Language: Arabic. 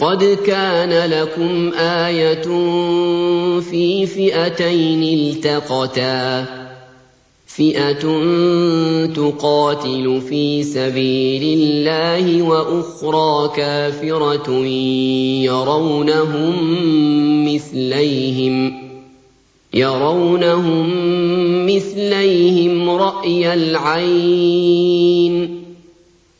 قد كان لكم آية في فئتين التقتا. فئة تقاتل في سبيل الله وأخرى كافرة يرونهم مثليهم رأي العين.